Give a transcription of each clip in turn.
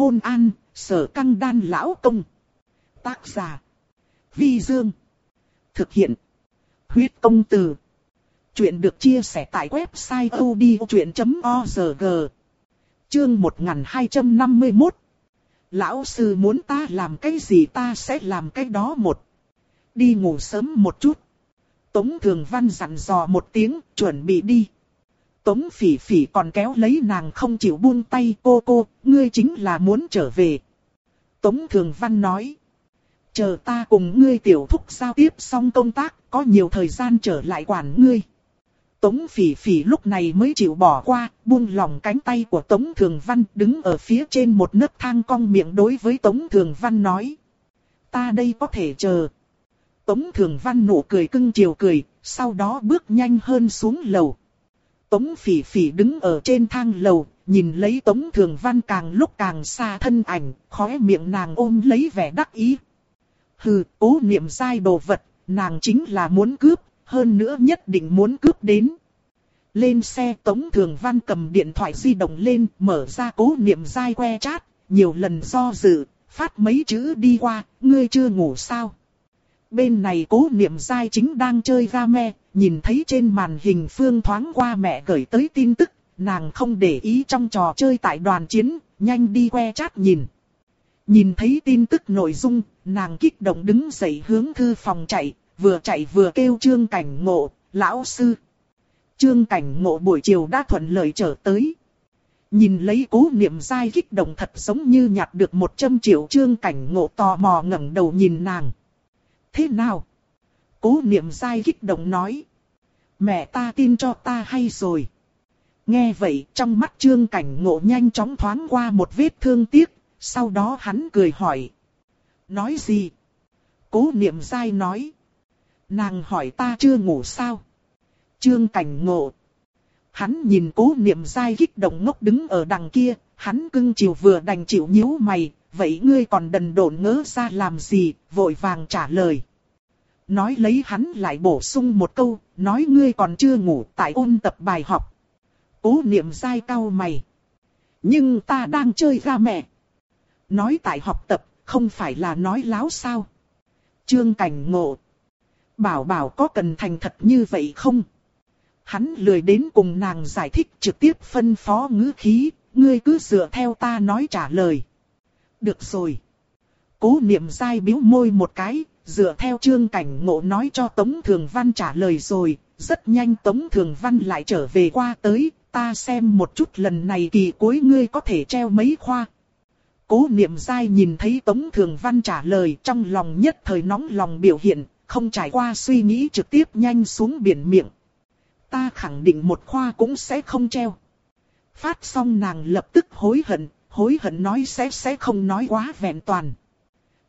Hôn an, sở căng đan lão công. Tác giả. Vi Dương. Thực hiện. Huyết công từ. Chuyện được chia sẻ tại website odchuyện.org. Chương 1251. Lão sư muốn ta làm cái gì ta sẽ làm cái đó một. Đi ngủ sớm một chút. Tống Thường Văn dặn dò một tiếng, chuẩn bị đi. Tống Phỉ Phỉ còn kéo lấy nàng không chịu buông tay cô cô, ngươi chính là muốn trở về. Tống Thường Văn nói. Chờ ta cùng ngươi tiểu thúc giao tiếp xong công tác, có nhiều thời gian trở lại quản ngươi. Tống Phỉ Phỉ lúc này mới chịu bỏ qua, buông lòng cánh tay của Tống Thường Văn đứng ở phía trên một nấc thang cong miệng đối với Tống Thường Văn nói. Ta đây có thể chờ. Tống Thường Văn nụ cười cưng chiều cười, sau đó bước nhanh hơn xuống lầu. Tống Phỉ Phỉ đứng ở trên thang lầu, nhìn lấy Tống Thường Văn càng lúc càng xa thân ảnh, khóe miệng nàng ôm lấy vẻ đắc ý. Hừ, cố niệm sai đồ vật, nàng chính là muốn cướp, hơn nữa nhất định muốn cướp đến. Lên xe Tống Thường Văn cầm điện thoại di động lên, mở ra cố niệm dai que chat, nhiều lần do dự, phát mấy chữ đi qua, ngươi chưa ngủ sao? Bên này cố niệm dai chính đang chơi game, nhìn thấy trên màn hình phương thoáng qua mẹ gửi tới tin tức, nàng không để ý trong trò chơi tại đoàn chiến, nhanh đi que chat nhìn. Nhìn thấy tin tức nội dung, nàng kích động đứng dậy hướng thư phòng chạy, vừa chạy vừa kêu trương cảnh ngộ, lão sư. Trương cảnh ngộ buổi chiều đã thuận lợi trở tới. Nhìn lấy cố niệm dai kích động thật giống như nhặt được một trăm triệu trương cảnh ngộ tò mò ngẩng đầu nhìn nàng. Thế nào? Cố niệm dai kích động nói. Mẹ ta tin cho ta hay rồi. Nghe vậy trong mắt trương cảnh ngộ nhanh chóng thoáng qua một vết thương tiếc, sau đó hắn cười hỏi. Nói gì? Cố niệm dai nói. Nàng hỏi ta chưa ngủ sao? Trương cảnh ngộ. Hắn nhìn cố niệm dai kích động ngốc đứng ở đằng kia, hắn cưng chiều vừa đành chịu nhíu mày, vậy ngươi còn đần độn ngỡ ra làm gì, vội vàng trả lời. Nói lấy hắn lại bổ sung một câu, nói ngươi còn chưa ngủ tại ôn tập bài học. Cố niệm dai cao mày. Nhưng ta đang chơi ra mẹ. Nói tại học tập, không phải là nói láo sao. Trương cảnh ngộ. Bảo bảo có cần thành thật như vậy không? Hắn lười đến cùng nàng giải thích trực tiếp phân phó ngữ khí, ngươi cứ dựa theo ta nói trả lời. Được rồi. Cố niệm dai biếu môi một cái, dựa theo trương cảnh ngộ nói cho Tống Thường Văn trả lời rồi, rất nhanh Tống Thường Văn lại trở về qua tới, ta xem một chút lần này kỳ cuối ngươi có thể treo mấy khoa. Cố niệm dai nhìn thấy Tống Thường Văn trả lời trong lòng nhất thời nóng lòng biểu hiện, không trải qua suy nghĩ trực tiếp nhanh xuống biển miệng. Ta khẳng định một khoa cũng sẽ không treo. Phát xong nàng lập tức hối hận, hối hận nói sẽ sẽ không nói quá vẹn toàn.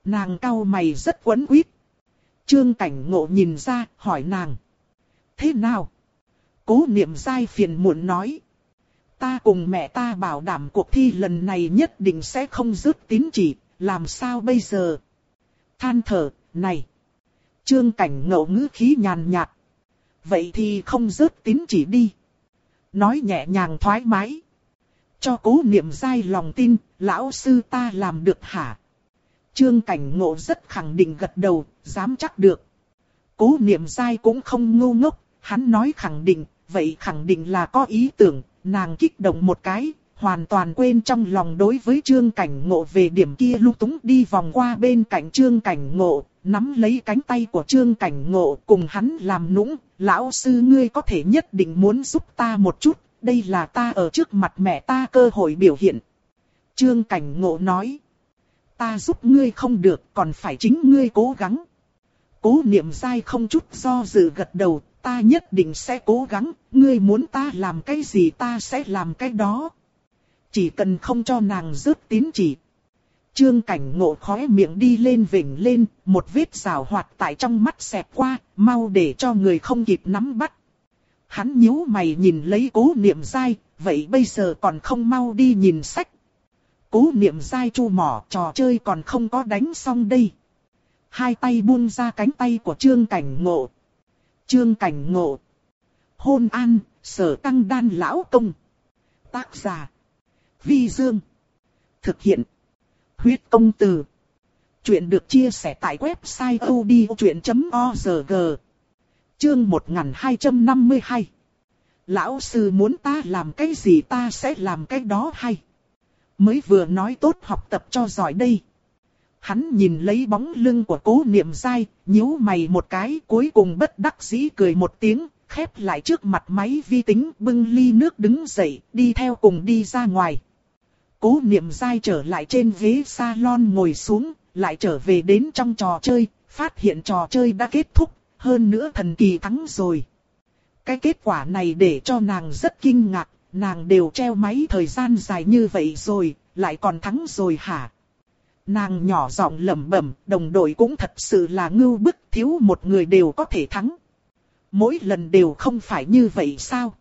Nàng cau mày rất quấn quýt. Trương cảnh ngộ nhìn ra, hỏi nàng. Thế nào? Cố niệm dai phiền muộn nói. Ta cùng mẹ ta bảo đảm cuộc thi lần này nhất định sẽ không dứt tín chỉ, làm sao bây giờ? Than thở, này. Trương cảnh ngộ ngữ khí nhàn nhạt. Vậy thì không dứt tín chỉ đi. Nói nhẹ nhàng thoải mái. Cho cố niệm dai lòng tin, lão sư ta làm được hả? Trương cảnh ngộ rất khẳng định gật đầu, dám chắc được. Cố niệm dai cũng không ngu ngốc, hắn nói khẳng định, vậy khẳng định là có ý tưởng, nàng kích động một cái, hoàn toàn quên trong lòng đối với trương cảnh ngộ về điểm kia lúc túng đi vòng qua bên cạnh trương cảnh ngộ, nắm lấy cánh tay của trương cảnh ngộ cùng hắn làm nũng, lão sư ngươi có thể nhất định muốn giúp ta một chút, đây là ta ở trước mặt mẹ ta cơ hội biểu hiện. Trương cảnh ngộ nói, ta giúp ngươi không được còn phải chính ngươi cố gắng. Cố niệm dai không chút do dự gật đầu, ta nhất định sẽ cố gắng, ngươi muốn ta làm cái gì ta sẽ làm cái đó. Chỉ cần không cho nàng rớt tín chỉ. Trương cảnh ngộ khóe miệng đi lên vỉnh lên, một vết rào hoạt tại trong mắt xẹp qua, mau để cho người không kịp nắm bắt. Hắn nhíu mày nhìn lấy cố niệm dai, vậy bây giờ còn không mau đi nhìn sách. Cố niệm dai chu mỏ trò chơi còn không có đánh xong đây. Hai tay buông ra cánh tay của trương cảnh ngộ. Trương cảnh ngộ. Hôn an, sở tăng đan lão công. Tác giả. Vi Dương. Thực hiện. Huyết công từ. Chuyện được chia sẻ tại website odchuyện.org. Chương 1252. Lão sư muốn ta làm cái gì ta sẽ làm cái đó hay. Mới vừa nói tốt học tập cho giỏi đây. Hắn nhìn lấy bóng lưng của cố niệm dai, nhíu mày một cái cuối cùng bất đắc dĩ cười một tiếng, khép lại trước mặt máy vi tính bưng ly nước đứng dậy, đi theo cùng đi ra ngoài. Cố niệm dai trở lại trên ghế salon ngồi xuống, lại trở về đến trong trò chơi, phát hiện trò chơi đã kết thúc, hơn nữa thần kỳ thắng rồi. Cái kết quả này để cho nàng rất kinh ngạc, nàng đều treo máy thời gian dài như vậy rồi, lại còn thắng rồi hả? Nàng nhỏ giọng lẩm bẩm, đồng đội cũng thật sự là ngưu bức, thiếu một người đều có thể thắng. Mỗi lần đều không phải như vậy sao?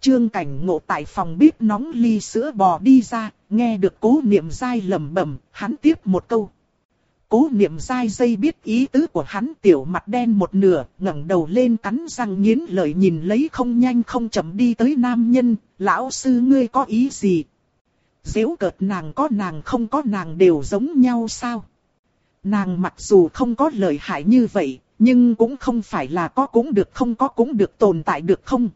Trương cảnh ngộ tại phòng bếp nóng ly sữa bò đi ra, nghe được cố niệm dai lẩm bẩm, hắn tiếp một câu. Cố niệm dai dây biết ý tứ của hắn tiểu mặt đen một nửa, ngẩng đầu lên cắn răng nghiến lợi nhìn lấy không nhanh không chậm đi tới nam nhân, lão sư ngươi có ý gì? Dễu cợt nàng có nàng không có nàng đều giống nhau sao? Nàng mặc dù không có lợi hại như vậy, nhưng cũng không phải là có cũng được không có cũng được tồn tại được không?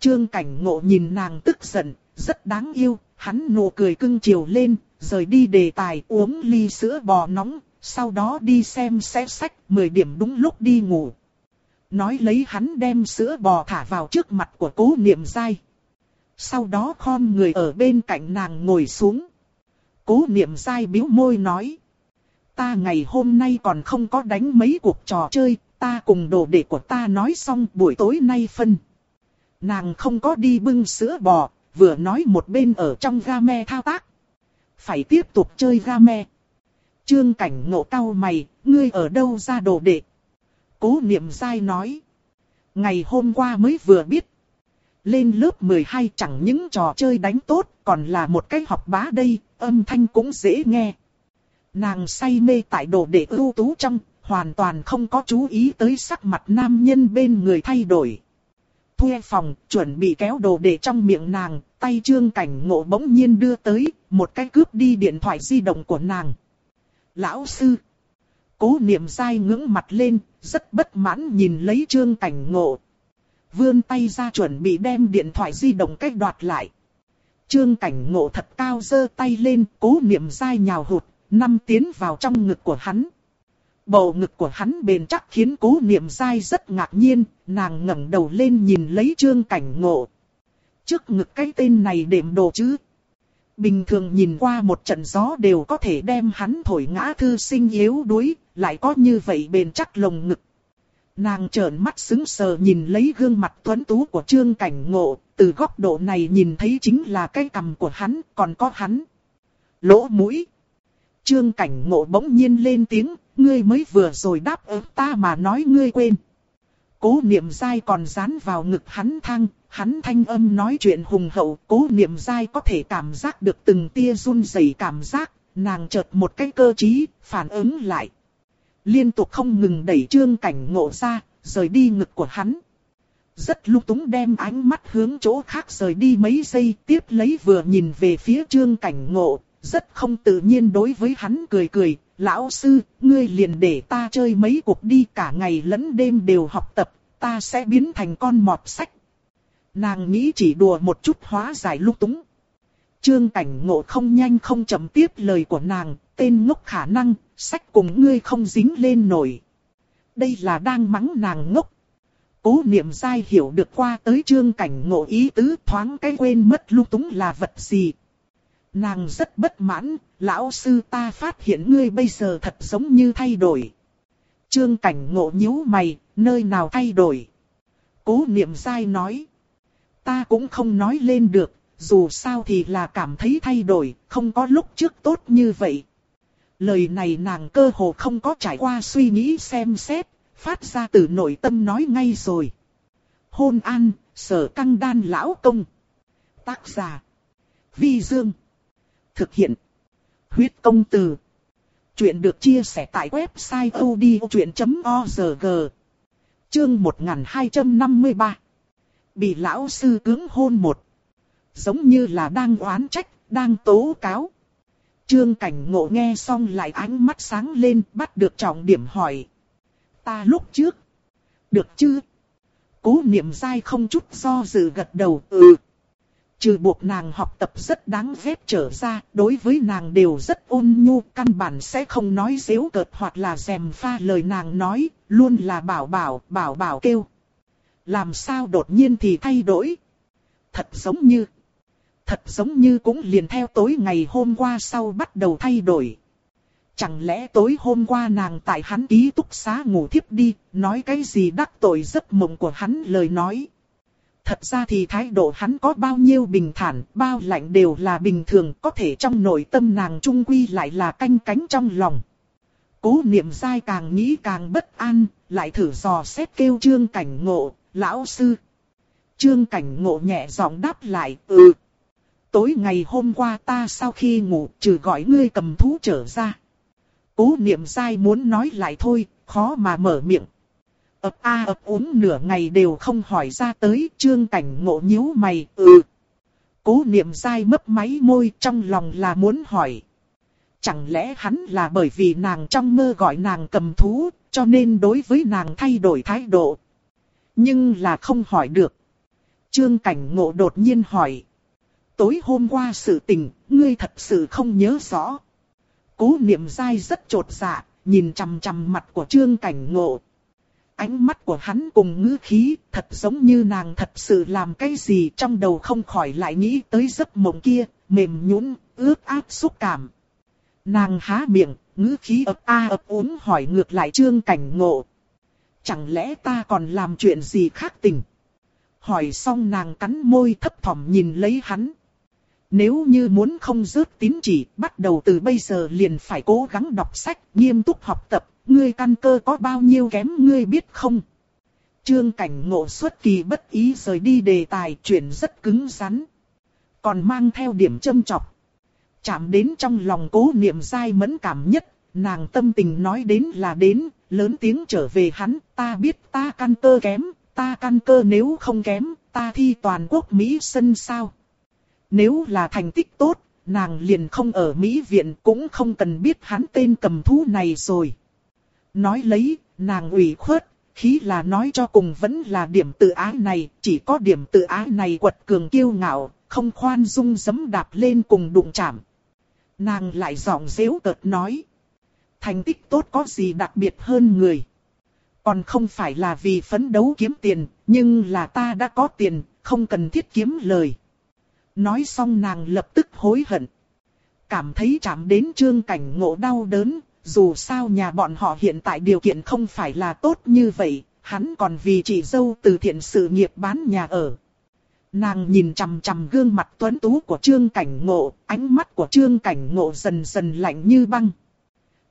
Trương cảnh ngộ nhìn nàng tức giận, rất đáng yêu, hắn nụ cười cưng chiều lên, rời đi đề tài uống ly sữa bò nóng, sau đó đi xem xét sách, 10 điểm đúng lúc đi ngủ. Nói lấy hắn đem sữa bò thả vào trước mặt của cố niệm dai. Sau đó khom người ở bên cạnh nàng ngồi xuống. Cố niệm dai biếu môi nói. Ta ngày hôm nay còn không có đánh mấy cuộc trò chơi, ta cùng đồ đệ của ta nói xong buổi tối nay phân. Nàng không có đi bưng sữa bò, vừa nói một bên ở trong ga me thao tác. Phải tiếp tục chơi game. Trương cảnh ngộ cao mày, ngươi ở đâu ra đồ đệ? Cố niệm dai nói. Ngày hôm qua mới vừa biết. Lên lớp 12 chẳng những trò chơi đánh tốt, còn là một cái học bá đây, âm thanh cũng dễ nghe. Nàng say mê tại đồ đệ ưu tú trong, hoàn toàn không có chú ý tới sắc mặt nam nhân bên người thay đổi. Thuê phòng, chuẩn bị kéo đồ để trong miệng nàng, tay trương cảnh ngộ bỗng nhiên đưa tới, một cái cướp đi điện thoại di động của nàng. Lão sư. Cố niệm dai ngưỡng mặt lên, rất bất mãn nhìn lấy trương cảnh ngộ. Vươn tay ra chuẩn bị đem điện thoại di động cách đoạt lại. Trương cảnh ngộ thật cao giơ tay lên, cố niệm dai nhào hụt, năm tiến vào trong ngực của hắn. Bầu ngực của hắn bền chắc khiến cố niệm dai rất ngạc nhiên, nàng ngẩng đầu lên nhìn lấy trương cảnh ngộ. Trước ngực cái tên này đệm đồ chứ. Bình thường nhìn qua một trận gió đều có thể đem hắn thổi ngã thư sinh yếu đuối, lại có như vậy bền chắc lồng ngực. Nàng trợn mắt sững sờ nhìn lấy gương mặt tuấn tú của trương cảnh ngộ, từ góc độ này nhìn thấy chính là cái cằm của hắn, còn có hắn. Lỗ mũi. Trương cảnh ngộ bỗng nhiên lên tiếng, ngươi mới vừa rồi đáp ứng ta mà nói ngươi quên. Cố niệm dai còn dán vào ngực hắn thăng, hắn thanh âm nói chuyện hùng hậu, cố niệm dai có thể cảm giác được từng tia run rẩy cảm giác, nàng chợt một cái cơ trí, phản ứng lại. Liên tục không ngừng đẩy trương cảnh ngộ ra, rời đi ngực của hắn. Rất lúc túng đem ánh mắt hướng chỗ khác rời đi mấy giây tiếp lấy vừa nhìn về phía trương cảnh ngộ, rất không tự nhiên đối với hắn cười cười, lão sư, ngươi liền để ta chơi mấy cuộc đi cả ngày lẫn đêm đều học tập, ta sẽ biến thành con mọt sách. Nàng nghĩ chỉ đùa một chút hóa giải lúc túng. Trương cảnh ngộ không nhanh không chậm tiếp lời của nàng, tên ngốc khả năng, sách cùng ngươi không dính lên nổi. Đây là đang mắng nàng ngốc. Cố niệm dai hiểu được qua tới trương cảnh ngộ ý tứ thoáng cái quên mất lúc túng là vật gì, Nàng rất bất mãn, lão sư ta phát hiện ngươi bây giờ thật giống như thay đổi. Trương cảnh ngộ nhíu mày, nơi nào thay đổi? Cố niệm sai nói. Ta cũng không nói lên được, dù sao thì là cảm thấy thay đổi, không có lúc trước tốt như vậy. Lời này nàng cơ hồ không có trải qua suy nghĩ xem xét, phát ra từ nội tâm nói ngay rồi. Hôn an, sở căng đan lão công. Tác giả. Vi Dương. Thực hiện. Huyết công từ. Chuyện được chia sẻ tại website odchuyện.org. Chương 1253. Bị lão sư cứng hôn một. Giống như là đang oán trách, đang tố cáo. Trương cảnh ngộ nghe xong lại ánh mắt sáng lên, bắt được trọng điểm hỏi. Ta lúc trước. Được chứ? Cố niệm dai không chút do dự gật đầu, ừ. Trừ buộc nàng học tập rất đáng ghét trở ra, đối với nàng đều rất ôn nhu, căn bản sẽ không nói dễu cợt hoặc là dèm pha lời nàng nói, luôn là bảo bảo, bảo bảo kêu. Làm sao đột nhiên thì thay đổi? Thật giống như, thật giống như cũng liền theo tối ngày hôm qua sau bắt đầu thay đổi. Chẳng lẽ tối hôm qua nàng tại hắn ký túc xá ngủ thiếp đi, nói cái gì đắc tội giấc mộng của hắn lời nói. Thật ra thì thái độ hắn có bao nhiêu bình thản, bao lạnh đều là bình thường, có thể trong nội tâm nàng trung quy lại là canh cánh trong lòng. Cố niệm dai càng nghĩ càng bất an, lại thử dò xét kêu trương cảnh ngộ, lão sư. Trương cảnh ngộ nhẹ giọng đáp lại, ừ. Tối ngày hôm qua ta sau khi ngủ trừ gọi ngươi cầm thú trở ra. Cố niệm dai muốn nói lại thôi, khó mà mở miệng ập a ập uống nửa ngày đều không hỏi ra tới, trương cảnh ngộ nhíu mày, ừ. Cố niệm dai mấp máy môi trong lòng là muốn hỏi. Chẳng lẽ hắn là bởi vì nàng trong mơ gọi nàng cầm thú, cho nên đối với nàng thay đổi thái độ. Nhưng là không hỏi được. Trương cảnh ngộ đột nhiên hỏi. Tối hôm qua sự tình, ngươi thật sự không nhớ rõ. Cố niệm dai rất trột dạ, nhìn chằm chằm mặt của trương cảnh ngộ, Ánh mắt của hắn cùng ngữ khí, thật giống như nàng thật sự làm cái gì trong đầu không khỏi lại nghĩ tới giấc mộng kia, mềm nhũn, ướt át xúc cảm. Nàng há miệng, ngữ khí ấp a ấp úng hỏi ngược lại trương cảnh ngộ. Chẳng lẽ ta còn làm chuyện gì khác tình? Hỏi xong nàng cắn môi thấp thỏm nhìn lấy hắn. Nếu như muốn không rớt tín chỉ, bắt đầu từ bây giờ liền phải cố gắng đọc sách, nghiêm túc học tập, ngươi căn cơ có bao nhiêu kém ngươi biết không? Trương cảnh ngộ xuất kỳ bất ý rời đi đề tài chuyển rất cứng rắn. Còn mang theo điểm châm chọc. Chạm đến trong lòng cố niệm dai mẫn cảm nhất, nàng tâm tình nói đến là đến, lớn tiếng trở về hắn, ta biết ta căn cơ kém, ta căn cơ nếu không kém, ta thi toàn quốc Mỹ sân sao. Nếu là thành tích tốt, nàng liền không ở Mỹ viện cũng không cần biết hắn tên cầm thú này rồi. Nói lấy, nàng ủy khuất, khí là nói cho cùng vẫn là điểm tự ái này, chỉ có điểm tự ái này quật cường kiêu ngạo, không khoan dung dấm đạp lên cùng đụng chạm. Nàng lại giọng dễu cợt nói. Thành tích tốt có gì đặc biệt hơn người. Còn không phải là vì phấn đấu kiếm tiền, nhưng là ta đã có tiền, không cần thiết kiếm lời. Nói xong nàng lập tức hối hận. Cảm thấy chạm đến trương cảnh ngộ đau đớn, dù sao nhà bọn họ hiện tại điều kiện không phải là tốt như vậy, hắn còn vì chị dâu từ thiện sự nghiệp bán nhà ở. Nàng nhìn chằm chằm gương mặt tuấn tú của Trương Cảnh Ngộ, ánh mắt của Trương Cảnh Ngộ dần dần lạnh như băng.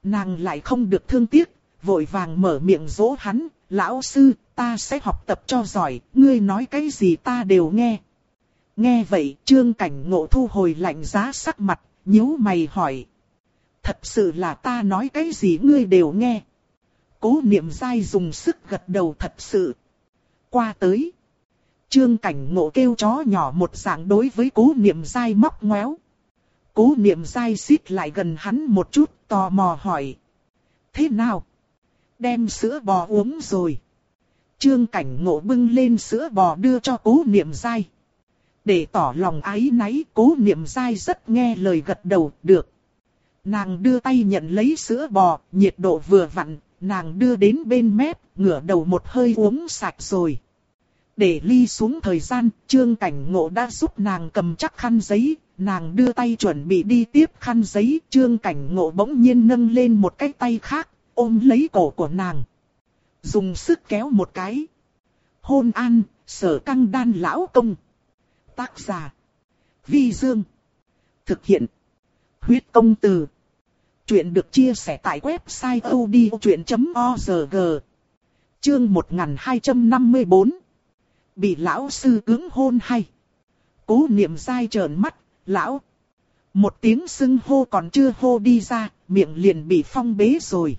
Nàng lại không được thương tiếc, vội vàng mở miệng dỗ hắn, lão sư, ta sẽ học tập cho giỏi, ngươi nói cái gì ta đều nghe. Nghe vậy, Trương Cảnh Ngộ thu hồi lạnh giá sắc mặt, nhíu mày hỏi, Thật sự là ta nói cái gì ngươi đều nghe. Cố niệm dai dùng sức gật đầu thật sự. Qua tới. Trương cảnh ngộ kêu chó nhỏ một dạng đối với cố niệm dai móc ngoéo. Cố niệm dai xít lại gần hắn một chút, tò mò hỏi. Thế nào? Đem sữa bò uống rồi. Trương cảnh ngộ bưng lên sữa bò đưa cho cố niệm dai. Để tỏ lòng ái náy, cố niệm dai rất nghe lời gật đầu, được. Nàng đưa tay nhận lấy sữa bò, nhiệt độ vừa vặn, nàng đưa đến bên mép, ngửa đầu một hơi uống sạch rồi. Để ly xuống thời gian, trương cảnh ngộ đã giúp nàng cầm chắc khăn giấy, nàng đưa tay chuẩn bị đi tiếp khăn giấy, trương cảnh ngộ bỗng nhiên nâng lên một cái tay khác, ôm lấy cổ của nàng. Dùng sức kéo một cái. Hôn an, sở căng đan lão công. Tác giả. Vi Dương. Thực hiện. Huyết công từ. Chuyện được chia sẻ tại website odchuyện.org. Chương 1254. Bị lão sư cứng hôn hay. Cố niệm dai trợn mắt, lão. Một tiếng sưng hô còn chưa hô đi ra, miệng liền bị phong bế rồi.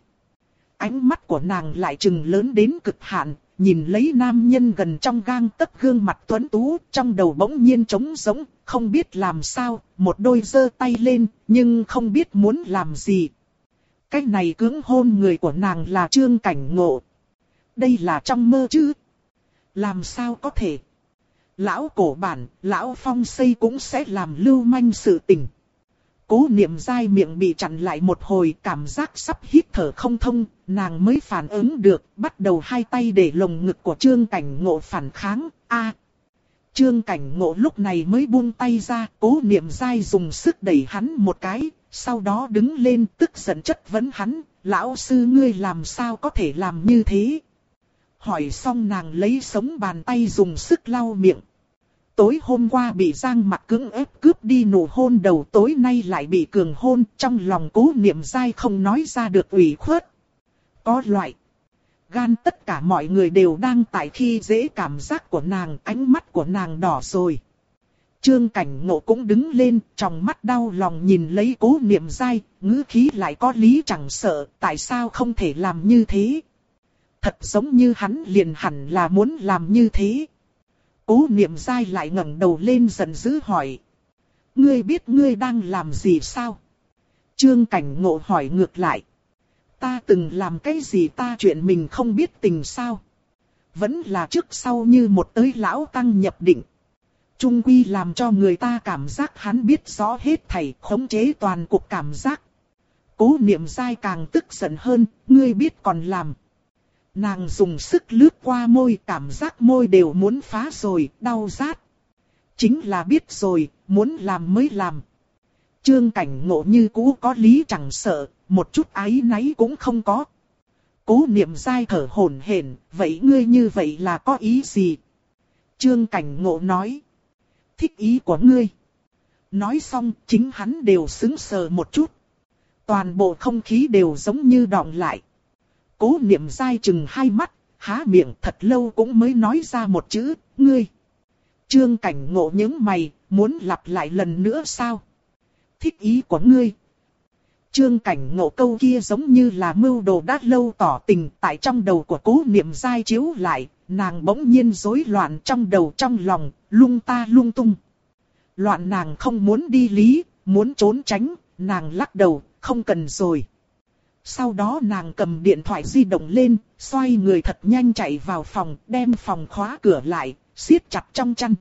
Ánh mắt của nàng lại trừng lớn đến cực hạn, nhìn lấy nam nhân gần trong gang tấc gương mặt tuấn tú, trong đầu bỗng nhiên trống rỗng, không biết làm sao, một đôi giơ tay lên, nhưng không biết muốn làm gì. Cái này cưỡng hôn người của nàng là trương cảnh ngộ. Đây là trong mơ chứ? Làm sao có thể? Lão cổ bản, lão phong xây cũng sẽ làm lưu manh sự tình. Cố niệm dai miệng bị chặn lại một hồi cảm giác sắp hít thở không thông, nàng mới phản ứng được, bắt đầu hai tay để lồng ngực của trương cảnh ngộ phản kháng, a Trương cảnh ngộ lúc này mới buông tay ra, cố niệm dai dùng sức đẩy hắn một cái, sau đó đứng lên tức giận chất vấn hắn, lão sư ngươi làm sao có thể làm như thế. Hỏi xong nàng lấy sống bàn tay dùng sức lau miệng. Tối hôm qua bị Giang mặt cứng ép cướp đi nụ hôn đầu tối nay lại bị cường hôn trong lòng cố niệm dai không nói ra được ủy khuất. Có loại. Gan tất cả mọi người đều đang tại khi dễ cảm giác của nàng, ánh mắt của nàng đỏ rồi. Trương cảnh ngộ cũng đứng lên, trong mắt đau lòng nhìn lấy cố niệm dai, ngữ khí lại có lý chẳng sợ, tại sao không thể làm như thế. Thật giống như hắn liền hẳn là muốn làm như thế. Cố niệm dai lại ngẩng đầu lên giận dữ hỏi. Ngươi biết ngươi đang làm gì sao? Trương cảnh ngộ hỏi ngược lại. Ta từng làm cái gì ta chuyện mình không biết tình sao? Vẫn là trước sau như một tới lão tăng nhập định. Trung quy làm cho người ta cảm giác hắn biết rõ hết thảy khống chế toàn cục cảm giác. Cố niệm dai càng tức giận hơn, ngươi biết còn làm. Nàng dùng sức lướt qua môi cảm giác môi đều muốn phá rồi, đau rát. Chính là biết rồi, muốn làm mới làm. Trương cảnh ngộ như cũ có lý chẳng sợ, một chút ái náy cũng không có. Cố niệm dai thở hổn hển, vậy ngươi như vậy là có ý gì? Trương cảnh ngộ nói. Thích ý của ngươi. Nói xong, chính hắn đều xứng sờ một chút. Toàn bộ không khí đều giống như đọng lại. Cố niệm dai chừng hai mắt, há miệng thật lâu cũng mới nói ra một chữ, ngươi. Trương cảnh ngộ những mày, muốn lặp lại lần nữa sao? Thích ý của ngươi. Trương cảnh ngộ câu kia giống như là mưu đồ đã lâu tỏ tình tại trong đầu của cố niệm dai chiếu lại, nàng bỗng nhiên rối loạn trong đầu trong lòng, lung ta lung tung. Loạn nàng không muốn đi lý, muốn trốn tránh, nàng lắc đầu, không cần rồi. Sau đó nàng cầm điện thoại di động lên, xoay người thật nhanh chạy vào phòng, đem phòng khóa cửa lại, siết chặt trong chăn.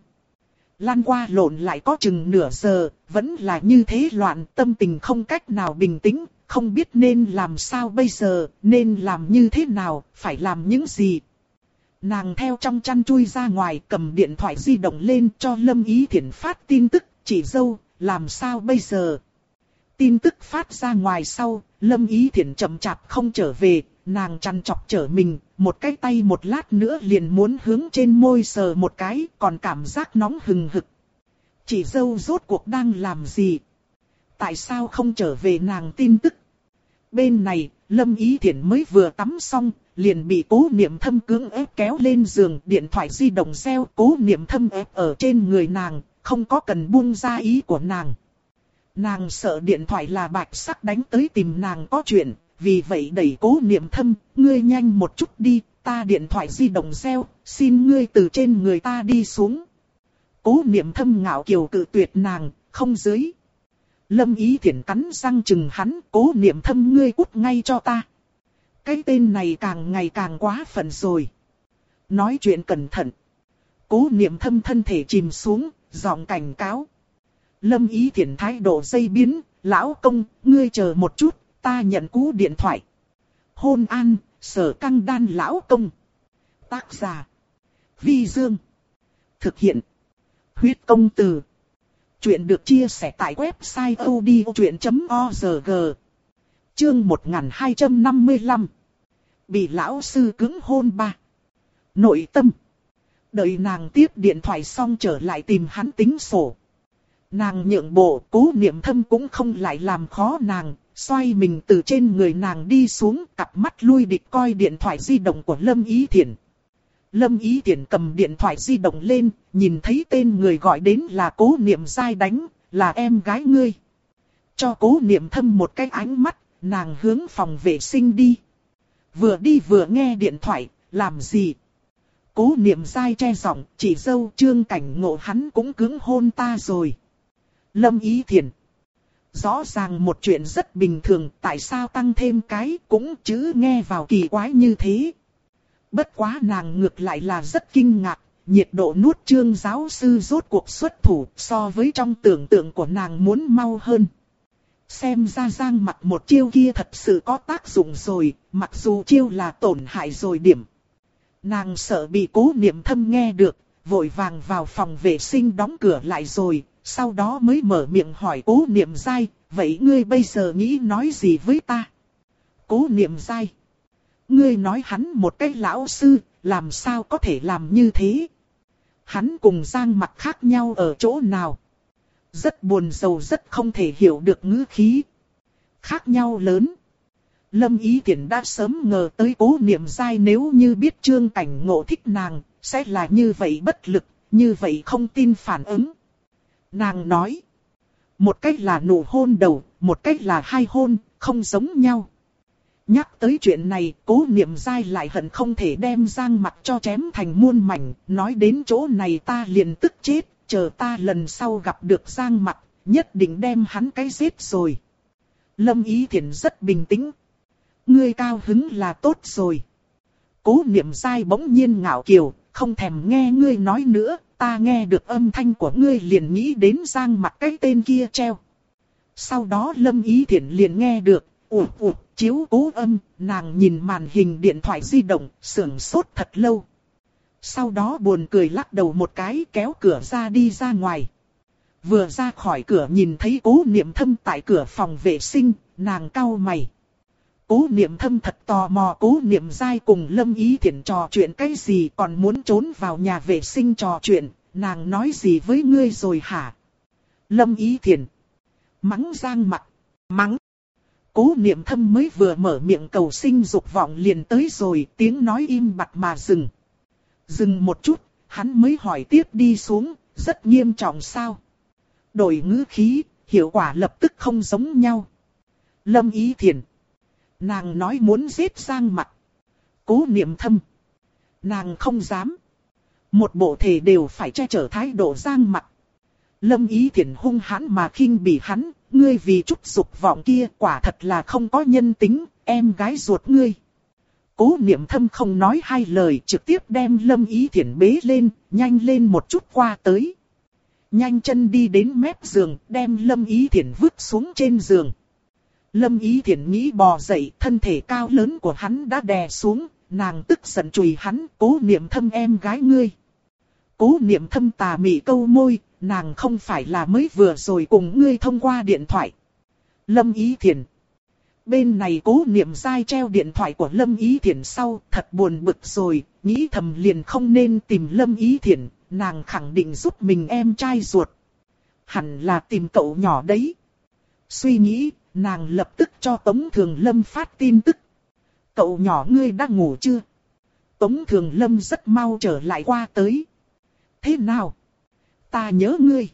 Lan qua lộn lại có chừng nửa giờ, vẫn là như thế loạn, tâm tình không cách nào bình tĩnh, không biết nên làm sao bây giờ, nên làm như thế nào, phải làm những gì. Nàng theo trong chăn chui ra ngoài cầm điện thoại di động lên cho Lâm Ý Thiển phát tin tức, chỉ dâu, làm sao bây giờ. Tin tức phát ra ngoài sau, Lâm Ý Thiển chậm chạp không trở về, nàng chăn chọc trở mình, một cái tay một lát nữa liền muốn hướng trên môi sờ một cái, còn cảm giác nóng hừng hực. Chị dâu rốt cuộc đang làm gì? Tại sao không trở về nàng tin tức? Bên này, Lâm Ý Thiển mới vừa tắm xong, liền bị cố niệm thâm cưỡng ép kéo lên giường, điện thoại di động reo, cố niệm thâm ép ở trên người nàng, không có cần buông ra ý của nàng. Nàng sợ điện thoại là bạch sắc đánh tới tìm nàng có chuyện, vì vậy đẩy cố niệm thâm, ngươi nhanh một chút đi, ta điện thoại di động reo, xin ngươi từ trên người ta đi xuống. Cố niệm thâm ngạo kiều cự tuyệt nàng, không dưới. Lâm ý thiển cắn răng chừng hắn, cố niệm thâm ngươi cút ngay cho ta. Cái tên này càng ngày càng quá phận rồi. Nói chuyện cẩn thận. Cố niệm thâm thân thể chìm xuống, giọng cảnh cáo. Lâm ý thiển thái độ dây biến, lão công, ngươi chờ một chút, ta nhận cú điện thoại. Hôn an, sở căng đan lão công. Tác giả. Vi Dương. Thực hiện. Huyết công từ. Chuyện được chia sẻ tại website odchuyện.org. Chương 1255. Bị lão sư cứng hôn ba. Nội tâm. Đợi nàng tiếp điện thoại xong trở lại tìm hắn tính sổ. Nàng nhượng bộ, cố niệm thâm cũng không lại làm khó nàng, xoay mình từ trên người nàng đi xuống, cặp mắt lui địch coi điện thoại di động của Lâm Ý Thiển. Lâm Ý Thiển cầm điện thoại di động lên, nhìn thấy tên người gọi đến là cố niệm dai đánh, là em gái ngươi. Cho cố niệm thâm một cái ánh mắt, nàng hướng phòng vệ sinh đi. Vừa đi vừa nghe điện thoại, làm gì? Cố niệm dai che giọng, chỉ dâu trương cảnh ngộ hắn cũng cứng hôn ta rồi. Lâm ý thiền. Rõ ràng một chuyện rất bình thường, tại sao tăng thêm cái cũng chứ nghe vào kỳ quái như thế. Bất quá nàng ngược lại là rất kinh ngạc, nhiệt độ nuốt trương giáo sư rốt cuộc xuất thủ so với trong tưởng tượng của nàng muốn mau hơn. Xem ra giang mặt một chiêu kia thật sự có tác dụng rồi, mặc dù chiêu là tổn hại rồi điểm. Nàng sợ bị cố niệm thâm nghe được, vội vàng vào phòng vệ sinh đóng cửa lại rồi, sau đó mới mở miệng hỏi cố niệm dai, vậy ngươi bây giờ nghĩ nói gì với ta? Cố niệm dai. Ngươi nói hắn một cái lão sư, làm sao có thể làm như thế? Hắn cùng Giang mặt khác nhau ở chỗ nào? Rất buồn rầu rất không thể hiểu được ngữ khí. Khác nhau lớn. Lâm Ý Tiễn đã sớm ngờ tới cố niệm dai nếu như biết trương cảnh ngộ thích nàng, sẽ là như vậy bất lực, như vậy không tin phản ứng. Nàng nói, một cách là nụ hôn đầu, một cách là hai hôn, không giống nhau. Nhắc tới chuyện này, cố niệm dai lại hận không thể đem giang mặt cho chém thành muôn mảnh, nói đến chỗ này ta liền tức chết, chờ ta lần sau gặp được giang mặt, nhất định đem hắn cái giết rồi. Lâm Ý Thiển rất bình tĩnh. Ngươi cao hứng là tốt rồi. Cố niệm dai bỗng nhiên ngạo kiều, không thèm nghe ngươi nói nữa, ta nghe được âm thanh của ngươi liền nghĩ đến giang mặt cái tên kia treo. Sau đó Lâm Ý Thiển liền nghe được, ủ ủ, chiếu cố âm, nàng nhìn màn hình điện thoại di động, sưởng sốt thật lâu. Sau đó buồn cười lắc đầu một cái kéo cửa ra đi ra ngoài. Vừa ra khỏi cửa nhìn thấy cố niệm thâm tại cửa phòng vệ sinh, nàng cau mày. Cố niệm thâm thật tò mò cố niệm dai cùng lâm ý thiện trò chuyện cái gì còn muốn trốn vào nhà vệ sinh trò chuyện, nàng nói gì với ngươi rồi hả? Lâm ý thiện. Mắng giang mặt. Mắng. Cố niệm thâm mới vừa mở miệng cầu sinh dục vọng liền tới rồi tiếng nói im bặt mà dừng. Dừng một chút, hắn mới hỏi tiếp đi xuống, rất nghiêm trọng sao? Đổi ngữ khí, hiệu quả lập tức không giống nhau. Lâm ý thiền. Nàng nói muốn giết Giang mặt. Cố niệm thâm. Nàng không dám. Một bộ thể đều phải che chở thái độ Giang mặt. Lâm ý thiển hung hãn mà khinh bỉ hắn. Ngươi vì chút dục vọng kia quả thật là không có nhân tính, em gái ruột ngươi. Cố niệm thâm không nói hai lời trực tiếp đem lâm ý thiển bế lên, nhanh lên một chút qua tới. Nhanh chân đi đến mép giường, đem lâm ý thiển vứt xuống trên giường. Lâm ý thiển nghĩ bò dậy, thân thể cao lớn của hắn đã đè xuống, nàng tức giận chùi hắn, cố niệm thâm em gái ngươi. Cố niệm thâm tà mị câu môi, nàng không phải là mới vừa rồi cùng ngươi thông qua điện thoại. Lâm ý thiển. Bên này cố niệm dai treo điện thoại của Lâm Ý Thiển sau, thật buồn bực rồi, nghĩ thầm liền không nên tìm Lâm Ý Thiển, nàng khẳng định giúp mình em trai ruột. Hẳn là tìm cậu nhỏ đấy. Suy nghĩ, nàng lập tức cho Tống Thường Lâm phát tin tức. Cậu nhỏ ngươi đã ngủ chưa? Tống Thường Lâm rất mau trở lại qua tới. Thế nào? Ta nhớ ngươi.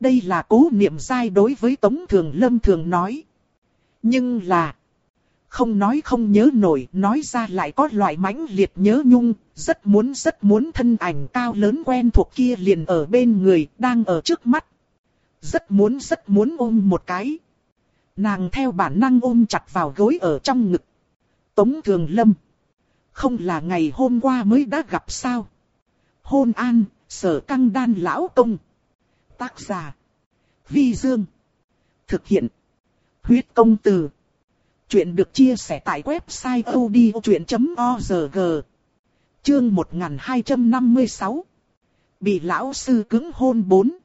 Đây là cố niệm sai đối với Tống Thường Lâm thường nói. Nhưng là... Không nói không nhớ nổi, nói ra lại có loại mãnh liệt nhớ nhung, rất muốn rất muốn thân ảnh cao lớn quen thuộc kia liền ở bên người, đang ở trước mắt. Rất muốn rất muốn ôm một cái. Nàng theo bản năng ôm chặt vào gối ở trong ngực. Tống Thường Lâm. Không là ngày hôm qua mới đã gặp sao. Hôn an, sở căng đan lão công. Tác giả. Vi Dương. Thực hiện. Huyết công từ. Chuyện được chia sẻ tại website odchuyện.org. Chương 1256. Bị lão sư cứng hôn 4.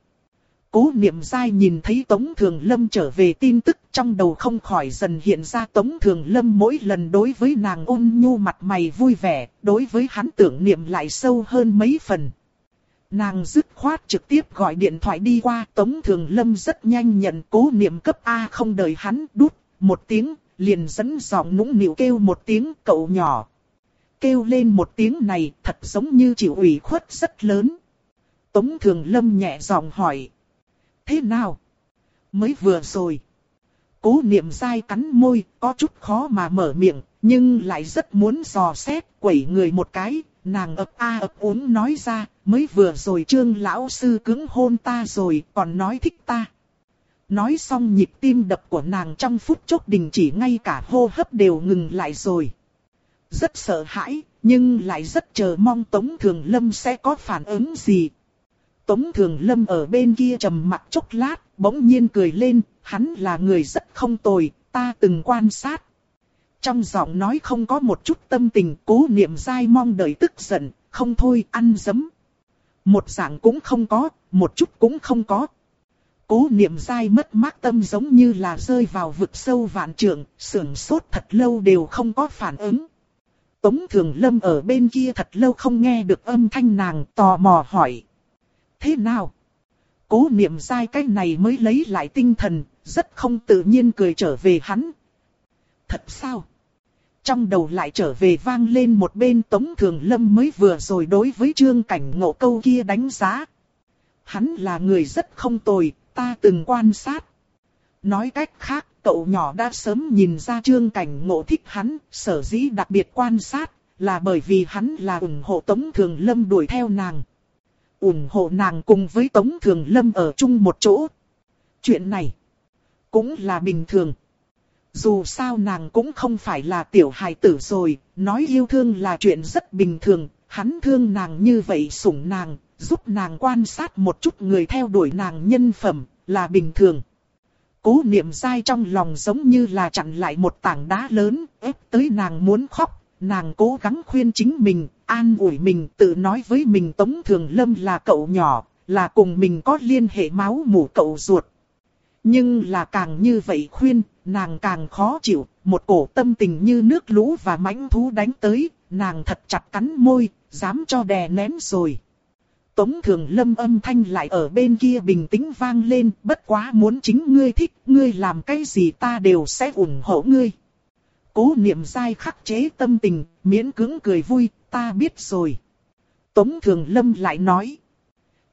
Cố niệm dai nhìn thấy Tống Thường Lâm trở về tin tức trong đầu không khỏi dần hiện ra Tống Thường Lâm mỗi lần đối với nàng ôn nhu mặt mày vui vẻ, đối với hắn tưởng niệm lại sâu hơn mấy phần. Nàng dứt khoát trực tiếp gọi điện thoại đi qua Tống Thường Lâm rất nhanh nhận cố niệm cấp A không đợi hắn đút một tiếng, liền dẫn giọng nũng nịu kêu một tiếng cậu nhỏ. Kêu lên một tiếng này thật giống như chịu ủy khuất rất lớn. Tống Thường Lâm nhẹ giọng hỏi. Thế nào? Mới vừa rồi. Cố niệm dai cắn môi, có chút khó mà mở miệng, nhưng lại rất muốn dò xét, quẩy người một cái, nàng ấp a ấp úng nói ra, mới vừa rồi trương lão sư cứng hôn ta rồi, còn nói thích ta. Nói xong nhịp tim đập của nàng trong phút chốc đình chỉ ngay cả hô hấp đều ngừng lại rồi. Rất sợ hãi, nhưng lại rất chờ mong Tống Thường Lâm sẽ có phản ứng gì. Tống Thường Lâm ở bên kia trầm mặt chốc lát, bỗng nhiên cười lên, hắn là người rất không tồi, ta từng quan sát. Trong giọng nói không có một chút tâm tình, cố niệm dai mong đợi tức giận, không thôi ăn dấm. Một dạng cũng không có, một chút cũng không có. Cố niệm dai mất mát tâm giống như là rơi vào vực sâu vạn trượng, sưởng sốt thật lâu đều không có phản ứng. Tống Thường Lâm ở bên kia thật lâu không nghe được âm thanh nàng tò mò hỏi. Thế nào? Cố niệm dai cái này mới lấy lại tinh thần, rất không tự nhiên cười trở về hắn. Thật sao? Trong đầu lại trở về vang lên một bên Tống Thường Lâm mới vừa rồi đối với trương cảnh ngộ câu kia đánh giá. Hắn là người rất không tồi, ta từng quan sát. Nói cách khác, cậu nhỏ đã sớm nhìn ra trương cảnh ngộ thích hắn, sở dĩ đặc biệt quan sát, là bởi vì hắn là ủng hộ Tống Thường Lâm đuổi theo nàng ủng hộ nàng cùng với Tống Thường Lâm ở chung một chỗ. Chuyện này, cũng là bình thường. Dù sao nàng cũng không phải là tiểu hài tử rồi, nói yêu thương là chuyện rất bình thường, hắn thương nàng như vậy sủng nàng, giúp nàng quan sát một chút người theo đuổi nàng nhân phẩm, là bình thường. Cố niệm dai trong lòng giống như là chặn lại một tảng đá lớn, ép tới nàng muốn khóc, nàng cố gắng khuyên chính mình, an ủi mình, tự nói với mình Tống Thường Lâm là cậu nhỏ, là cùng mình có liên hệ máu mủ cậu ruột. Nhưng là càng như vậy khuyên, nàng càng khó chịu, một cổ tâm tình như nước lũ và mãnh thú đánh tới, nàng thật chặt cắn môi, dám cho đè nén rồi. Tống Thường Lâm âm thanh lại ở bên kia bình tĩnh vang lên, bất quá muốn chính ngươi thích, ngươi làm cái gì ta đều sẽ ủng hộ ngươi. Cố niệm dai khắc chế tâm tình, miễn cưỡng cười vui, ta biết rồi. Tống Thường Lâm lại nói,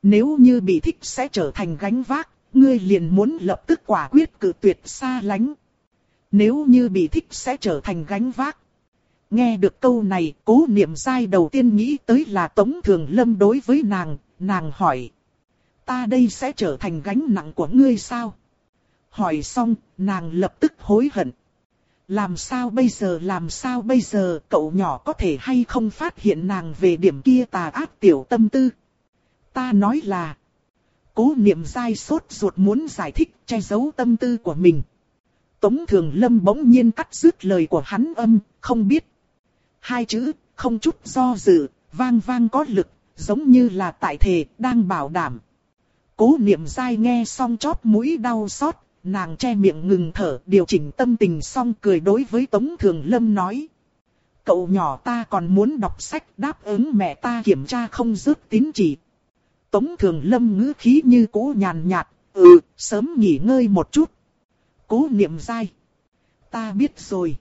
nếu như bị thích sẽ trở thành gánh vác, ngươi liền muốn lập tức quả quyết cự tuyệt xa lánh. Nếu như bị thích sẽ trở thành gánh vác. Nghe được câu này, cố niệm sai đầu tiên nghĩ tới là Tống Thường Lâm đối với nàng, nàng hỏi. Ta đây sẽ trở thành gánh nặng của ngươi sao? Hỏi xong, nàng lập tức hối hận. Làm sao bây giờ làm sao bây giờ cậu nhỏ có thể hay không phát hiện nàng về điểm kia tà ác tiểu tâm tư. Ta nói là. Cố niệm dai sốt ruột muốn giải thích che giấu tâm tư của mình. Tống Thường Lâm bỗng nhiên cắt dứt lời của hắn âm, không biết. Hai chữ, không chút do dự, vang vang có lực, giống như là tại thể, đang bảo đảm. Cố niệm dai nghe xong chót mũi đau xót, nàng che miệng ngừng thở, điều chỉnh tâm tình xong cười đối với Tống Thường Lâm nói. Cậu nhỏ ta còn muốn đọc sách đáp ứng mẹ ta kiểm tra không dứt tín chỉ. Tống Thường Lâm ngữ khí như cũ nhàn nhạt, ừ, sớm nghỉ ngơi một chút. Cố niệm dai. Ta biết rồi.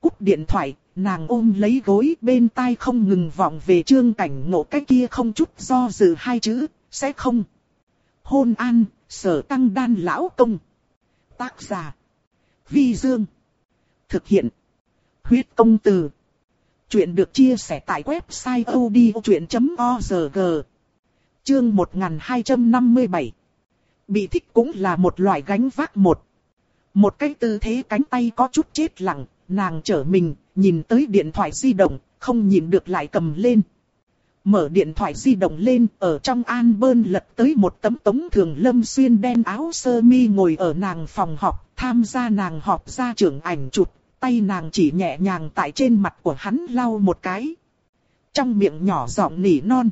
Cúp điện thoại, nàng ôm lấy gối bên tai không ngừng vọng về trương cảnh ngộ cái kia không chút do dự hai chữ, sẽ không. Hôn an, sở tăng đan lão công. Tác giả. Vi Dương. Thực hiện. Huyết công từ. Chuyện được chia sẻ tại website odchuyện.org. Chương 1257. Bị thích cũng là một loại gánh vác một. Một cái tư thế cánh tay có chút chết lặng, nàng trở mình, nhìn tới điện thoại di động, không nhìn được lại cầm lên. Mở điện thoại di động lên, ở trong an bơn lật tới một tấm tống thường lâm xuyên đen áo sơ mi ngồi ở nàng phòng họp, tham gia nàng họp ra trưởng ảnh chụp, tay nàng chỉ nhẹ nhàng tại trên mặt của hắn lau một cái. Trong miệng nhỏ giọng nỉ non.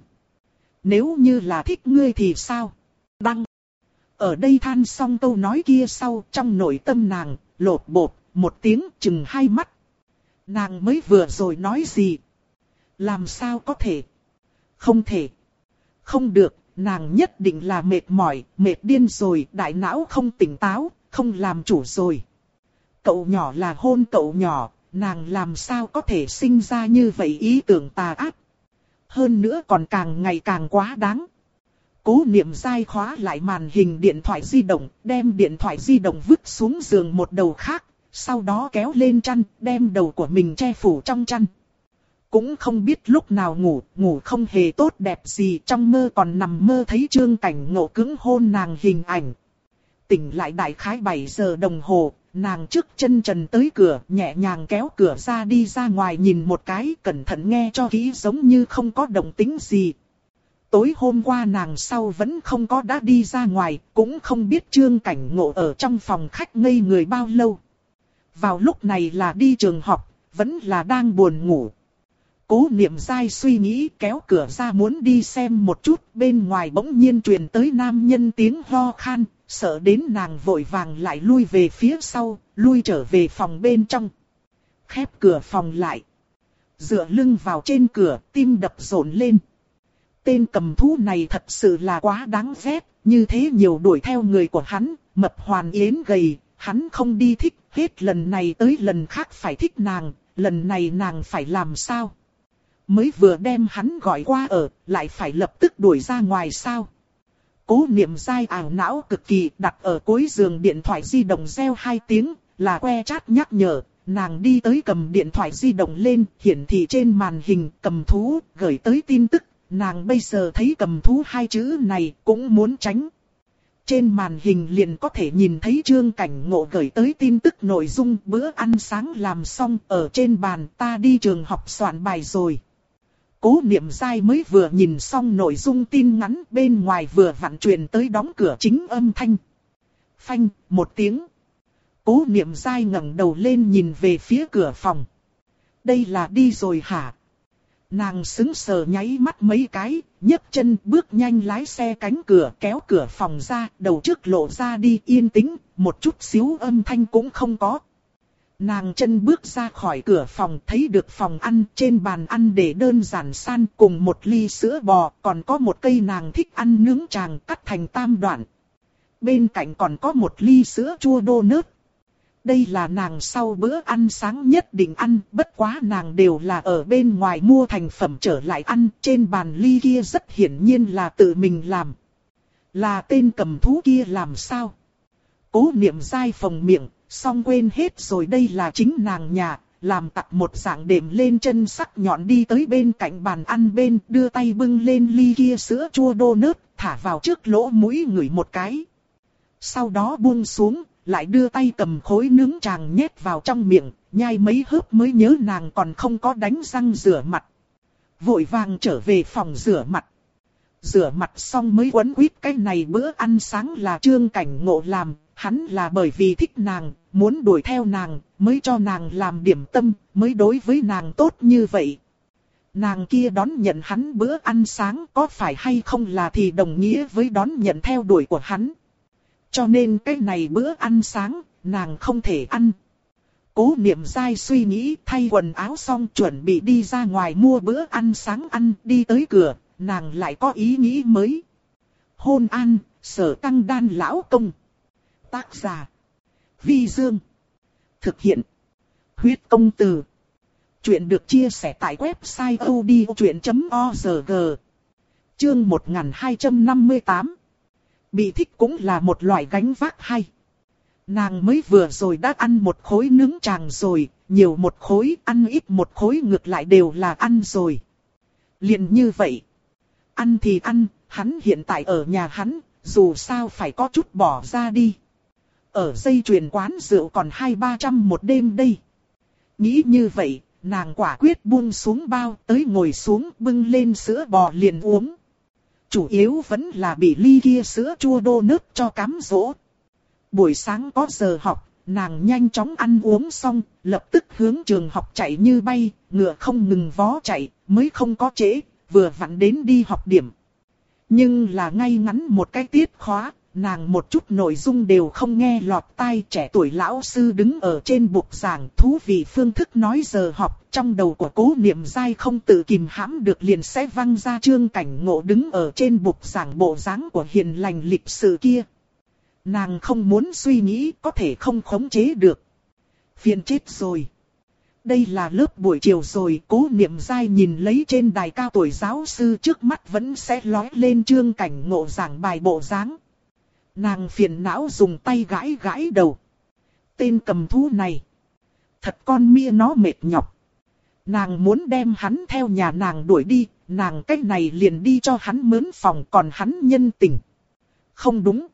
Nếu như là thích ngươi thì sao? Đăng. Ở đây than xong câu nói kia sau trong nội tâm nàng, lột bột, một tiếng chừng hai mắt. Nàng mới vừa rồi nói gì? Làm sao có thể? Không thể. Không được, nàng nhất định là mệt mỏi, mệt điên rồi, đại não không tỉnh táo, không làm chủ rồi. Cậu nhỏ là hôn cậu nhỏ, nàng làm sao có thể sinh ra như vậy ý tưởng tà ác. Hơn nữa còn càng ngày càng quá đáng. Cố niệm dai khóa lại màn hình điện thoại di động, đem điện thoại di động vứt xuống giường một đầu khác, sau đó kéo lên chăn, đem đầu của mình che phủ trong chăn cũng không biết lúc nào ngủ, ngủ không hề tốt đẹp gì, trong mơ còn nằm mơ thấy trương cảnh ngộ cứng hôn nàng hình ảnh. Tỉnh lại đại khái 7 giờ đồng hồ, nàng trước chân trần tới cửa, nhẹ nhàng kéo cửa ra đi ra ngoài nhìn một cái, cẩn thận nghe cho kỹ giống như không có động tính gì. Tối hôm qua nàng sau vẫn không có đã đi ra ngoài, cũng không biết trương cảnh ngộ ở trong phòng khách ngây người bao lâu. Vào lúc này là đi trường học, vẫn là đang buồn ngủ. Cố niệm dai suy nghĩ kéo cửa ra muốn đi xem một chút, bên ngoài bỗng nhiên truyền tới nam nhân tiếng ho khan, sợ đến nàng vội vàng lại lui về phía sau, lui trở về phòng bên trong. Khép cửa phòng lại. Dựa lưng vào trên cửa, tim đập rộn lên. Tên cầm thú này thật sự là quá đáng ghét, như thế nhiều đuổi theo người của hắn, mập hoàn yến gầy, hắn không đi thích, hết lần này tới lần khác phải thích nàng, lần này nàng phải làm sao? Mới vừa đem hắn gọi qua ở, lại phải lập tức đuổi ra ngoài sao? Cố niệm dai ảo não cực kỳ đặt ở cuối giường điện thoại di động reo hai tiếng, là que chát nhắc nhở, nàng đi tới cầm điện thoại di động lên, hiển thị trên màn hình cầm thú, gửi tới tin tức, nàng bây giờ thấy cầm thú hai chữ này cũng muốn tránh. Trên màn hình liền có thể nhìn thấy trương cảnh ngộ gửi tới tin tức nội dung bữa ăn sáng làm xong ở trên bàn ta đi trường học soạn bài rồi. Cố niệm dai mới vừa nhìn xong nội dung tin ngắn bên ngoài vừa vặn truyền tới đóng cửa chính âm thanh. Phanh, một tiếng. Cố niệm dai ngẩng đầu lên nhìn về phía cửa phòng. Đây là đi rồi hả? Nàng xứng sờ nháy mắt mấy cái, nhấc chân bước nhanh lái xe cánh cửa kéo cửa phòng ra, đầu trước lộ ra đi yên tĩnh, một chút xíu âm thanh cũng không có. Nàng chân bước ra khỏi cửa phòng thấy được phòng ăn trên bàn ăn để đơn giản san cùng một ly sữa bò còn có một cây nàng thích ăn nướng chàng cắt thành tam đoạn. Bên cạnh còn có một ly sữa chua đô nớt. Đây là nàng sau bữa ăn sáng nhất định ăn, bất quá nàng đều là ở bên ngoài mua thành phẩm trở lại ăn, trên bàn ly kia rất hiển nhiên là tự mình làm. Là tên cầm thú kia làm sao? Cố niệm dai phòng miệng, xong quên hết rồi đây là chính nàng nhà, làm tặc một dạng đệm lên chân sắc nhọn đi tới bên cạnh bàn ăn bên, đưa tay bưng lên ly kia sữa chua đô nớt, thả vào trước lỗ mũi ngửi một cái. Sau đó buông xuống, lại đưa tay cầm khối nướng tràng nhét vào trong miệng, nhai mấy hớp mới nhớ nàng còn không có đánh răng rửa mặt. Vội vàng trở về phòng rửa mặt. Rửa mặt xong mới quấn quýt cái này bữa ăn sáng là trương cảnh ngộ làm, hắn là bởi vì thích nàng, muốn đuổi theo nàng, mới cho nàng làm điểm tâm, mới đối với nàng tốt như vậy. Nàng kia đón nhận hắn bữa ăn sáng có phải hay không là thì đồng nghĩa với đón nhận theo đuổi của hắn. Cho nên cái này bữa ăn sáng, nàng không thể ăn. Cố niệm dai suy nghĩ thay quần áo xong chuẩn bị đi ra ngoài mua bữa ăn sáng ăn, đi tới cửa, nàng lại có ý nghĩ mới. Hôn an, sở tăng đan lão công. Tác giả. Vi Dương. Thực hiện. Huyết công từ. Chuyện được chia sẻ tại website odchuyện.org. Chương 1258. Bị thích cũng là một loại gánh vác hay. Nàng mới vừa rồi đã ăn một khối nướng chàng rồi, nhiều một khối, ăn ít một khối ngược lại đều là ăn rồi. liền như vậy. Ăn thì ăn, hắn hiện tại ở nhà hắn, dù sao phải có chút bỏ ra đi. Ở dây chuyền quán rượu còn hai ba trăm một đêm đây. Nghĩ như vậy, nàng quả quyết buông xuống bao tới ngồi xuống bưng lên sữa bò liền uống. Chủ yếu vẫn là bị ly kia sữa chua đô nước cho cám dỗ. Buổi sáng có giờ học, nàng nhanh chóng ăn uống xong, lập tức hướng trường học chạy như bay, ngựa không ngừng vó chạy, mới không có trễ, vừa vặn đến đi học điểm. Nhưng là ngay ngắn một cái tiết khóa, nàng một chút nội dung đều không nghe lọt tai trẻ tuổi lão sư đứng ở trên bục giảng thú vị phương thức nói giờ học trong đầu của cố niệm dai không tự kìm hãm được liền sẽ văng ra trương cảnh ngộ đứng ở trên bục giảng bộ dáng của hiền lành lịch sự kia. Nàng không muốn suy nghĩ có thể không khống chế được. Phiền chết rồi. Đây là lớp buổi chiều rồi, cố niệm dai nhìn lấy trên đài cao tuổi giáo sư trước mắt vẫn sẽ lói lên trương cảnh ngộ giảng bài bộ dáng. Nàng phiền não dùng tay gãi gãi đầu. Tên cầm thú này. Thật con mia nó mệt nhọc. Nàng muốn đem hắn theo nhà nàng đuổi đi, nàng cách này liền đi cho hắn mướn phòng còn hắn nhân tình. Không đúng.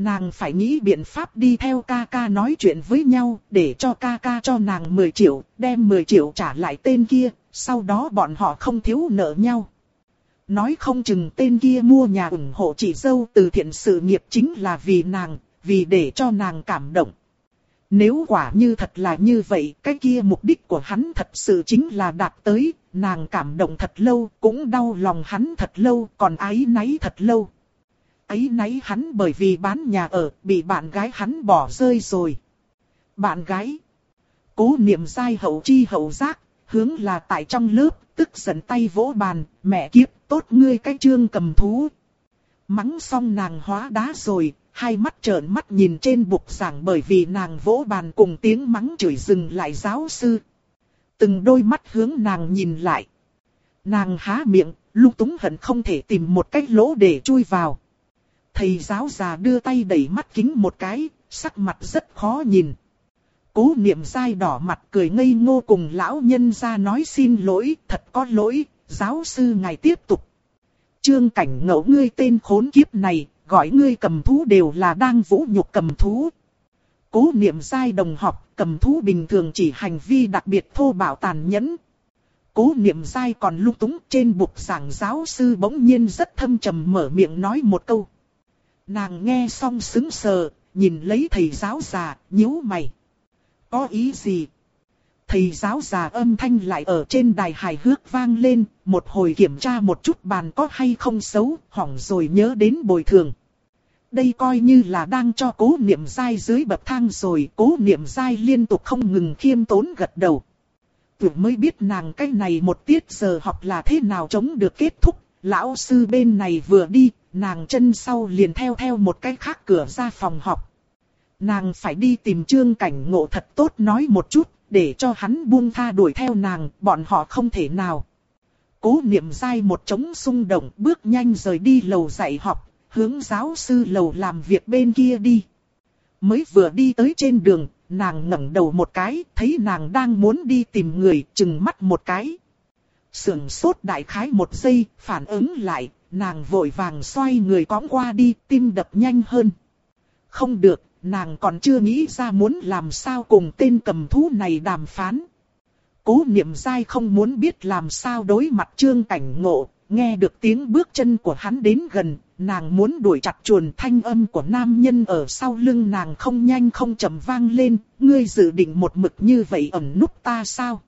Nàng phải nghĩ biện pháp đi theo ca ca nói chuyện với nhau, để cho ca ca cho nàng 10 triệu, đem 10 triệu trả lại tên kia, sau đó bọn họ không thiếu nợ nhau. Nói không chừng tên kia mua nhà ủng hộ chị dâu từ thiện sự nghiệp chính là vì nàng, vì để cho nàng cảm động. Nếu quả như thật là như vậy, cái kia mục đích của hắn thật sự chính là đạt tới, nàng cảm động thật lâu, cũng đau lòng hắn thật lâu, còn ái náy thật lâu ấy náy hắn bởi vì bán nhà ở, bị bạn gái hắn bỏ rơi rồi. Bạn gái. Cố niệm dai hậu chi hậu giác, hướng là tại trong lớp, tức giận tay vỗ bàn, mẹ kiếp, tốt ngươi cái trương cầm thú. Mắng xong nàng hóa đá rồi, hai mắt trợn mắt nhìn trên bục giảng bởi vì nàng vỗ bàn cùng tiếng mắng chửi dừng lại giáo sư. Từng đôi mắt hướng nàng nhìn lại. Nàng há miệng, lung túng hận không thể tìm một cách lỗ để chui vào. Thầy giáo già đưa tay đẩy mắt kính một cái, sắc mặt rất khó nhìn. Cố niệm dai đỏ mặt cười ngây ngô cùng lão nhân ra nói xin lỗi, thật có lỗi, giáo sư ngài tiếp tục. Trương cảnh ngẫu ngươi tên khốn kiếp này, gọi ngươi cầm thú đều là đang vũ nhục cầm thú. Cố niệm dai đồng học, cầm thú bình thường chỉ hành vi đặc biệt thô bạo tàn nhẫn. Cố niệm dai còn lung túng trên bục giảng giáo sư bỗng nhiên rất thâm trầm mở miệng nói một câu. Nàng nghe xong sững sờ, nhìn lấy thầy giáo già, nhíu mày. Có ý gì? Thầy giáo già âm thanh lại ở trên đài hài hước vang lên, một hồi kiểm tra một chút bàn có hay không xấu, hỏng rồi nhớ đến bồi thường. Đây coi như là đang cho cố niệm dai dưới bậc thang rồi, cố niệm dai liên tục không ngừng khiêm tốn gật đầu. Tưởng mới biết nàng cái này một tiết giờ học là thế nào chống được kết thúc, lão sư bên này vừa đi, nàng chân sau liền theo theo một cái khác cửa ra phòng học. Nàng phải đi tìm trương cảnh ngộ thật tốt nói một chút, để cho hắn buông tha đuổi theo nàng, bọn họ không thể nào. Cố niệm dai một trống xung động bước nhanh rời đi lầu dạy học, hướng giáo sư lầu làm việc bên kia đi. Mới vừa đi tới trên đường, nàng ngẩng đầu một cái, thấy nàng đang muốn đi tìm người, chừng mắt một cái. Sưởng sốt đại khái một giây, phản ứng lại, nàng vội vàng xoay người cõng qua đi, tim đập nhanh hơn. Không được, nàng còn chưa nghĩ ra muốn làm sao cùng tên cầm thú này đàm phán. Cố niệm dai không muốn biết làm sao đối mặt trương cảnh ngộ, nghe được tiếng bước chân của hắn đến gần, nàng muốn đuổi chặt chuồn thanh âm của nam nhân ở sau lưng nàng không nhanh không chậm vang lên, ngươi dự định một mực như vậy ẩn núp ta sao?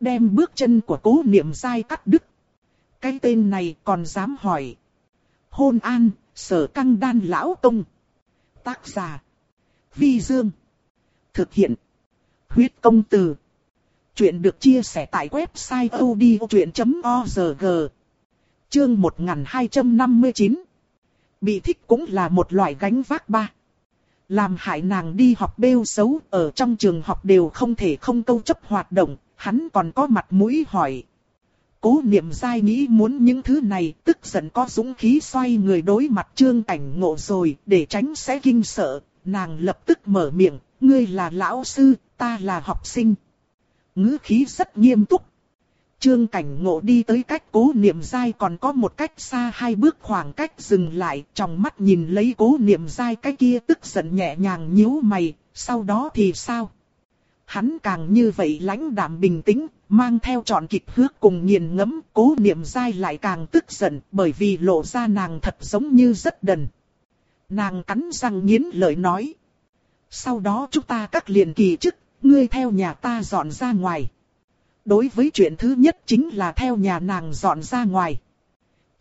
Đem bước chân của cố niệm dai cắt đứt. Cái tên này còn dám hỏi. Hôn an, sở căng đan lão công. Tác giả. Vi Dương. Thực hiện. Huyết công từ. Chuyện được chia sẻ tại website odchuyện.org. Chương 1259 Bị thích cũng là một loại gánh vác ba. Làm hại nàng đi học bêu xấu, ở trong trường học đều không thể không câu chấp hoạt động, hắn còn có mặt mũi hỏi. Cố niệm dai nghĩ muốn những thứ này, tức giận có dũng khí xoay người đối mặt trương cảnh ngộ rồi, để tránh sẽ kinh sợ, nàng lập tức mở miệng, ngươi là lão sư, ta là học sinh. ngữ khí rất nghiêm túc, Trương cảnh ngộ đi tới cách cố niệm dai còn có một cách xa hai bước khoảng cách dừng lại, trong mắt nhìn lấy cố niệm dai cái kia tức giận nhẹ nhàng nhíu mày, sau đó thì sao? Hắn càng như vậy lãnh đạm bình tĩnh, mang theo trọn kịch hước cùng nghiền ngẫm, cố niệm dai lại càng tức giận bởi vì lộ ra nàng thật giống như rất đần. Nàng cắn răng nghiến lợi nói. Sau đó chúng ta cắt liền kỳ chức, ngươi theo nhà ta dọn ra ngoài. Đối với chuyện thứ nhất chính là theo nhà nàng dọn ra ngoài.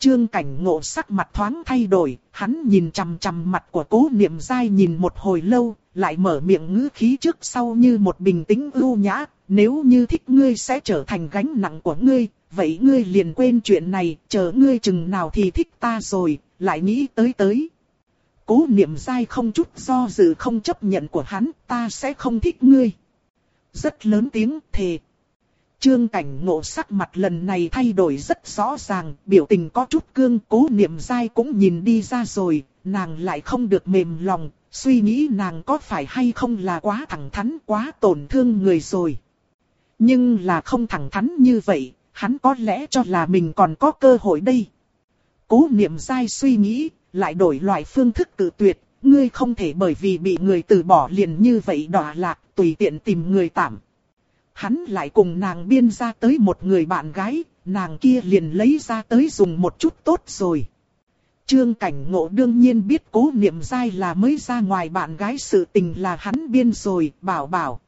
Trương cảnh ngộ sắc mặt thoáng thay đổi, hắn nhìn chằm chằm mặt của cố niệm dai nhìn một hồi lâu, lại mở miệng ngữ khí trước sau như một bình tĩnh ưu nhã, nếu như thích ngươi sẽ trở thành gánh nặng của ngươi, vậy ngươi liền quên chuyện này, chờ ngươi chừng nào thì thích ta rồi, lại nghĩ tới tới. Cố niệm dai không chút do dự không chấp nhận của hắn, ta sẽ không thích ngươi. Rất lớn tiếng thề, Trương cảnh ngộ sắc mặt lần này thay đổi rất rõ ràng, biểu tình có chút cương, cố niệm dai cũng nhìn đi ra rồi, nàng lại không được mềm lòng, suy nghĩ nàng có phải hay không là quá thẳng thắn quá tổn thương người rồi. Nhưng là không thẳng thắn như vậy, hắn có lẽ cho là mình còn có cơ hội đây. Cố niệm dai suy nghĩ, lại đổi loại phương thức tự tuyệt, ngươi không thể bởi vì bị người từ bỏ liền như vậy đọa lạc, tùy tiện tìm người tạm. Hắn lại cùng nàng biên ra tới một người bạn gái, nàng kia liền lấy ra tới dùng một chút tốt rồi. Trương Cảnh Ngộ đương nhiên biết cố niệm dai là mới ra ngoài bạn gái sự tình là hắn biên rồi, bảo bảo.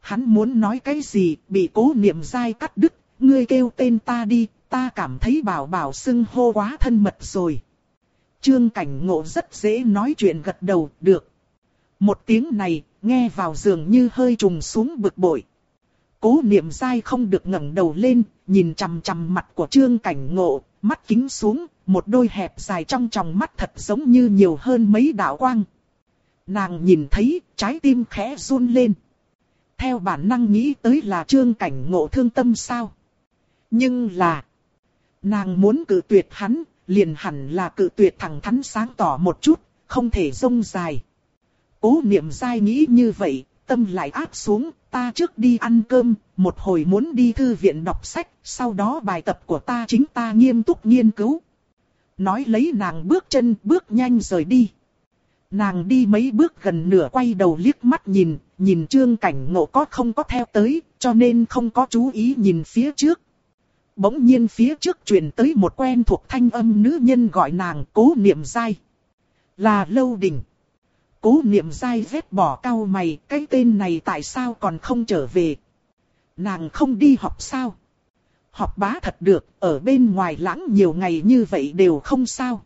Hắn muốn nói cái gì, bị cố niệm dai cắt đứt, ngươi kêu tên ta đi, ta cảm thấy bảo bảo xưng hô quá thân mật rồi. Trương Cảnh Ngộ rất dễ nói chuyện gật đầu, được. Một tiếng này, nghe vào dường như hơi trùng xuống bực bội. Cố niệm dai không được ngẩng đầu lên, nhìn chằm chằm mặt của Trương Cảnh Ngộ, mắt kính xuống, một đôi hẹp dài trong tròng mắt thật giống như nhiều hơn mấy đạo quang. Nàng nhìn thấy, trái tim khẽ run lên. Theo bản năng nghĩ tới là Trương Cảnh Ngộ thương tâm sao. Nhưng là, nàng muốn cự tuyệt hắn, liền hẳn là cự tuyệt thẳng thắn sáng tỏ một chút, không thể rông dài. Cố niệm dai nghĩ như vậy, tâm lại áp xuống, ta trước đi ăn cơm, một hồi muốn đi thư viện đọc sách, sau đó bài tập của ta chính ta nghiêm túc nghiên cứu. Nói lấy nàng bước chân bước nhanh rời đi. Nàng đi mấy bước gần nửa quay đầu liếc mắt nhìn, nhìn trương cảnh ngộ có không có theo tới, cho nên không có chú ý nhìn phía trước. Bỗng nhiên phía trước truyền tới một quen thuộc thanh âm nữ nhân gọi nàng cố niệm dai. Là lâu đỉnh. Cố niệm dai vết bỏ cao mày, cái tên này tại sao còn không trở về? Nàng không đi học sao? Học bá thật được, ở bên ngoài lãng nhiều ngày như vậy đều không sao.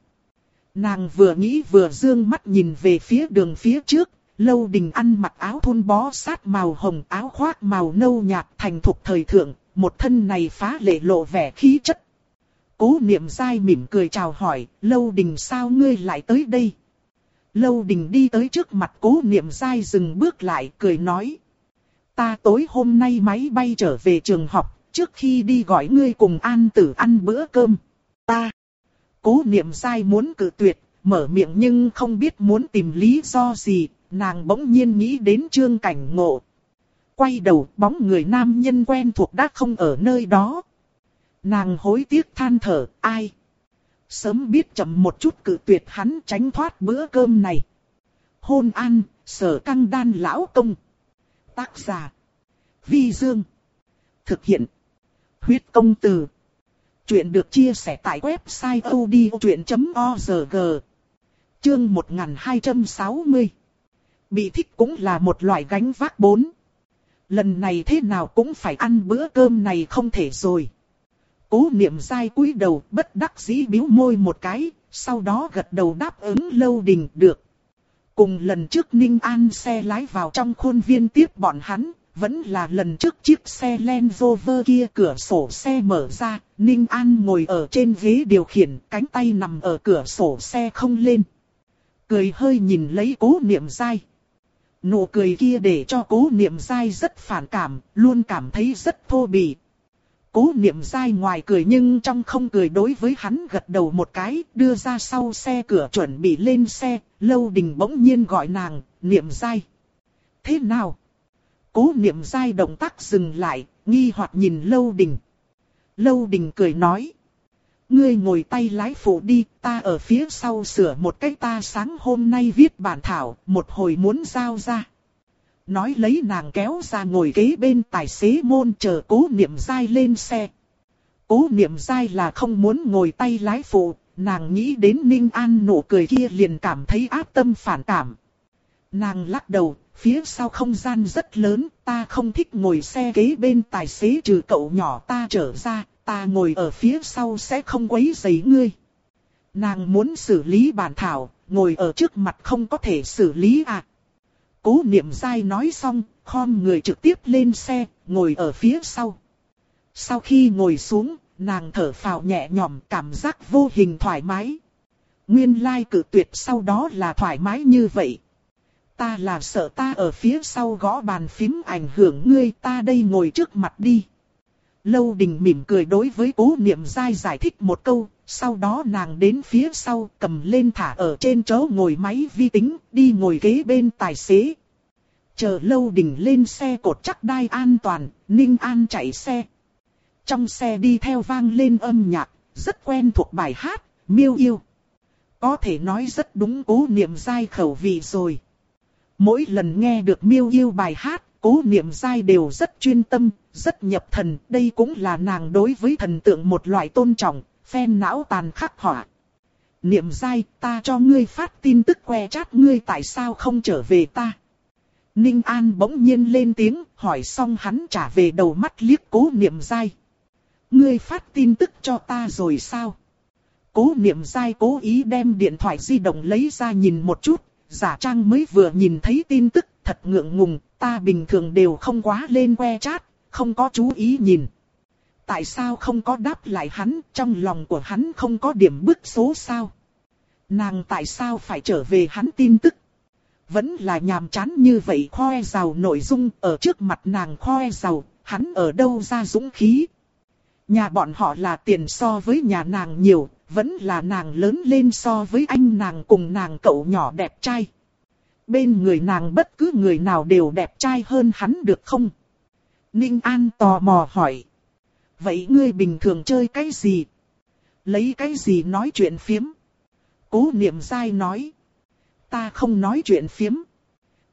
Nàng vừa nghĩ vừa dương mắt nhìn về phía đường phía trước, lâu đình ăn mặc áo thun bó sát màu hồng áo khoác màu nâu nhạt thành thục thời thượng, một thân này phá lệ lộ vẻ khí chất. Cố niệm dai mỉm cười chào hỏi, lâu đình sao ngươi lại tới đây? Lâu đình đi tới trước mặt cố niệm dai dừng bước lại cười nói. Ta tối hôm nay máy bay trở về trường học, trước khi đi gọi ngươi cùng an tử ăn bữa cơm. Ta. Cố niệm dai muốn cự tuyệt, mở miệng nhưng không biết muốn tìm lý do gì, nàng bỗng nhiên nghĩ đến trương cảnh ngộ. Quay đầu bóng người nam nhân quen thuộc đã không ở nơi đó. Nàng hối tiếc than thở, ai? Sớm biết chậm một chút cự tuyệt hắn tránh thoát bữa cơm này. Hôn an, sở căng đan lão công. Tác giả. Vi Dương. Thực hiện. Huyết công từ. Chuyện được chia sẻ tại website odchuyện.org. Chương 1260. Bị thích cũng là một loại gánh vác bốn. Lần này thế nào cũng phải ăn bữa cơm này không thể rồi. Cố niệm dai cúi đầu bất đắc dĩ biếu môi một cái, sau đó gật đầu đáp ứng lâu đình được. Cùng lần trước Ninh An xe lái vào trong khuôn viên tiếp bọn hắn, vẫn là lần trước chiếc xe Land Rover kia cửa sổ xe mở ra, Ninh An ngồi ở trên ghế điều khiển, cánh tay nằm ở cửa sổ xe không lên. Cười hơi nhìn lấy cố niệm dai. Nụ cười kia để cho cố niệm dai rất phản cảm, luôn cảm thấy rất thô bỉ, Cố niệm dai ngoài cười nhưng trong không cười đối với hắn gật đầu một cái, đưa ra sau xe cửa chuẩn bị lên xe, lâu đình bỗng nhiên gọi nàng, niệm dai. Thế nào? Cố niệm dai động tác dừng lại, nghi hoặc nhìn lâu đình. Lâu đình cười nói. Ngươi ngồi tay lái phụ đi, ta ở phía sau sửa một cái. ta sáng hôm nay viết bản thảo, một hồi muốn giao ra nói lấy nàng kéo ra ngồi kế bên tài xế môn chờ cố niệm dai lên xe. Cố niệm dai là không muốn ngồi tay lái phụ, nàng nghĩ đến Ninh An nụ cười kia liền cảm thấy áp tâm phản cảm. Nàng lắc đầu, phía sau không gian rất lớn, ta không thích ngồi xe kế bên tài xế trừ cậu nhỏ ta trở ra, ta ngồi ở phía sau sẽ không quấy rầy ngươi. Nàng muốn xử lý bản thảo, ngồi ở trước mặt không có thể xử lý à. Cố niệm dai nói xong, khom người trực tiếp lên xe, ngồi ở phía sau. Sau khi ngồi xuống, nàng thở phào nhẹ nhõm cảm giác vô hình thoải mái. Nguyên lai cử tuyệt sau đó là thoải mái như vậy. Ta là sợ ta ở phía sau gõ bàn phím ảnh hưởng ngươi ta đây ngồi trước mặt đi. Lâu đình mỉm cười đối với cố niệm dai giải thích một câu, sau đó nàng đến phía sau cầm lên thả ở trên chỗ ngồi máy vi tính, đi ngồi ghế bên tài xế. Chờ lâu đình lên xe cột chắc đai an toàn, Ninh An chạy xe. Trong xe đi theo vang lên âm nhạc, rất quen thuộc bài hát, miêu yêu. Có thể nói rất đúng cố niệm dai khẩu vị rồi. Mỗi lần nghe được miêu yêu bài hát, cố niệm dai đều rất chuyên tâm, rất nhập thần. Đây cũng là nàng đối với thần tượng một loại tôn trọng, phen não tàn khắc họa. Niệm dai, ta cho ngươi phát tin tức que chát ngươi tại sao không trở về ta. Ninh An bỗng nhiên lên tiếng, hỏi xong hắn trả về đầu mắt liếc cố niệm dai. Ngươi phát tin tức cho ta rồi sao? Cố niệm dai cố ý đem điện thoại di động lấy ra nhìn một chút, giả trang mới vừa nhìn thấy tin tức, thật ngượng ngùng, ta bình thường đều không quá lên que chat, không có chú ý nhìn. Tại sao không có đáp lại hắn, trong lòng của hắn không có điểm bức số sao? Nàng tại sao phải trở về hắn tin tức? Vẫn là nhàm chán như vậy khoe giàu nội dung ở trước mặt nàng khoe giàu, hắn ở đâu ra dũng khí? Nhà bọn họ là tiền so với nhà nàng nhiều, vẫn là nàng lớn lên so với anh nàng cùng nàng cậu nhỏ đẹp trai. Bên người nàng bất cứ người nào đều đẹp trai hơn hắn được không? Ninh An tò mò hỏi. Vậy ngươi bình thường chơi cái gì? Lấy cái gì nói chuyện phiếm? Cố niệm dai nói. Ta không nói chuyện phiếm.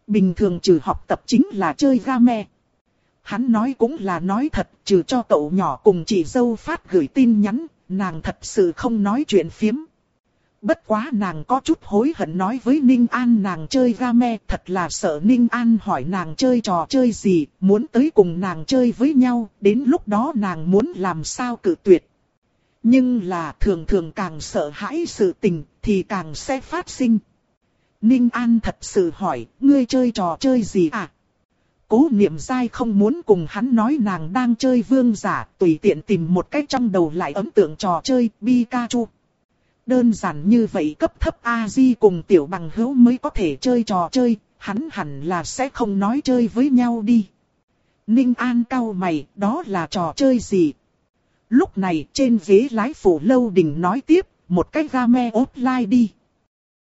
Bình thường trừ học tập chính là chơi game. Hắn nói cũng là nói thật, trừ cho cậu nhỏ cùng chị dâu phát gửi tin nhắn, nàng thật sự không nói chuyện phiếm. Bất quá nàng có chút hối hận nói với Ninh An nàng chơi game, thật là sợ Ninh An hỏi nàng chơi trò chơi gì, muốn tới cùng nàng chơi với nhau, đến lúc đó nàng muốn làm sao cự tuyệt. Nhưng là thường thường càng sợ hãi sự tình, thì càng sẽ phát sinh. Ninh An thật sự hỏi, ngươi chơi trò chơi gì à? Cố niệm dai không muốn cùng hắn nói nàng đang chơi vương giả, tùy tiện tìm một cách trong đầu lại ấm tượng trò chơi Pikachu. Đơn giản như vậy cấp thấp A-di cùng tiểu bằng hữu mới có thể chơi trò chơi, hắn hẳn là sẽ không nói chơi với nhau đi. Ninh An cau mày, đó là trò chơi gì? Lúc này trên ghế lái phủ lâu đình nói tiếp, một cách game offline đi.